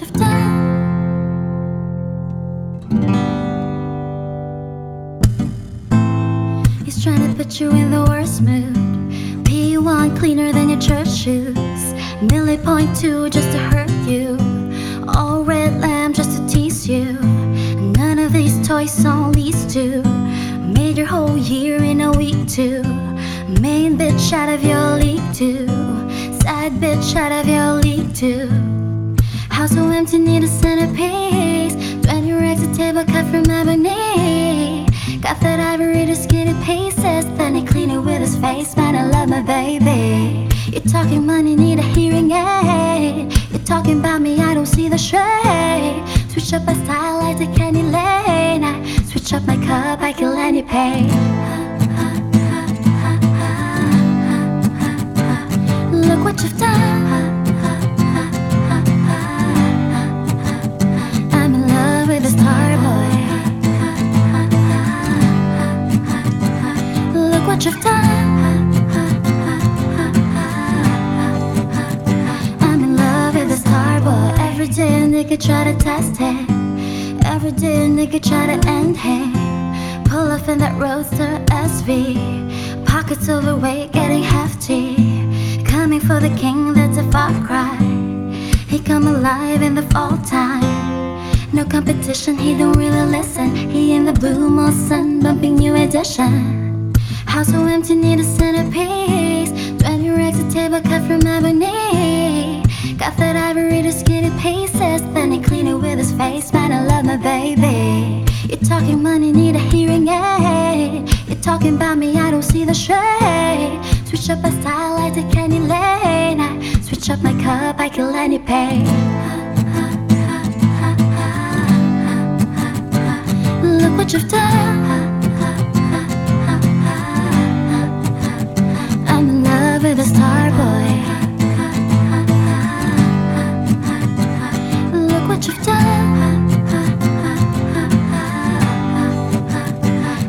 what you've. He's trying to put you in the worst mood. P1 cleaner than your church shoes. Millie point two just to hurt you. All red lamb just to tease you. None of these toys on lease to. Made your whole year in a week too. Main bitch out of your league too. Side bitch out of your league too. House so empty, need a centerpiece. 20 racks a table cut from ebony. Got that ivory to skin skinny pieces. Then he clean it with his face. Man, I love my baby. You're talking money, need a hearing aid. You're talking about me, I don't see the shade. Switch up my style like the candy lane. I switch up my cup, I kill any pain. Look what you've done. What you've. I'm in love with a star boy. Every day a nigga try to test him. Every day a nigga try to end him. Pull off in that roadster SV. Pockets overweight, getting hefty. Coming for the king, that's a far cry. He come alive in the fall time. No competition, he don't really listen. He in the blue more sun, bumping new edition. House so empty, need a centerpiece. 20 racks a table cut from ebony. Got that ivory to skinny pieces. Then he clean it with his face. Man, I love my baby. You're talking money, need a hearing aid. You're talking about me, I don't see the shade. Switch up my style like the candy lane. I switch up my cup, I kill any pain. Look what you've done. Star boy. Look what you've done.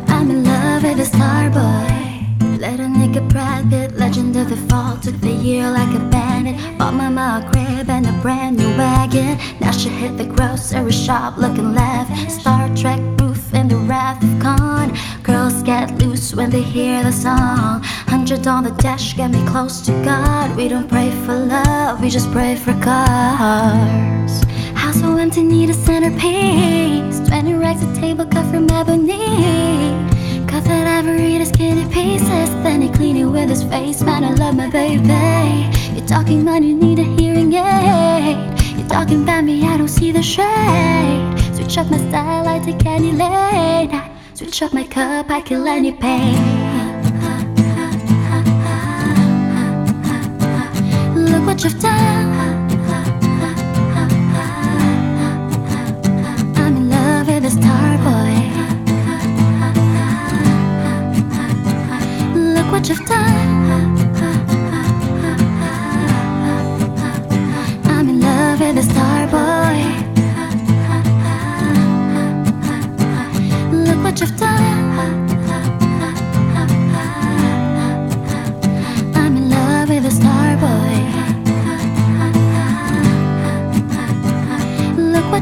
I'm in love with a star boy. Let a nigga Pitt, legend of the fall, took the year like a bandit. Bought mama a crib and a brand new wagon. Now she hit the grocery shop looking left. Star Trek roof in the wrath of Khan. Girls get loose when they hear the song. Hundred on the dash, get me close to God. We don't pray for love, we just pray for cars. House so empty, need a centerpiece. 20 racks a table cut from ebony. Cut that ivory to skinny pieces. Then he clean it with his face. Man, I love my baby. You're talking money, need a hearing aid. You're talking about me, I don't see the shade. Switch up my style, I take candy lane. Switch up my cup, I kill any pain. What you've done. I'm in love with a star boy. Look what you've done. I'm in love with a star boy. Look what you've done.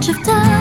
You've done.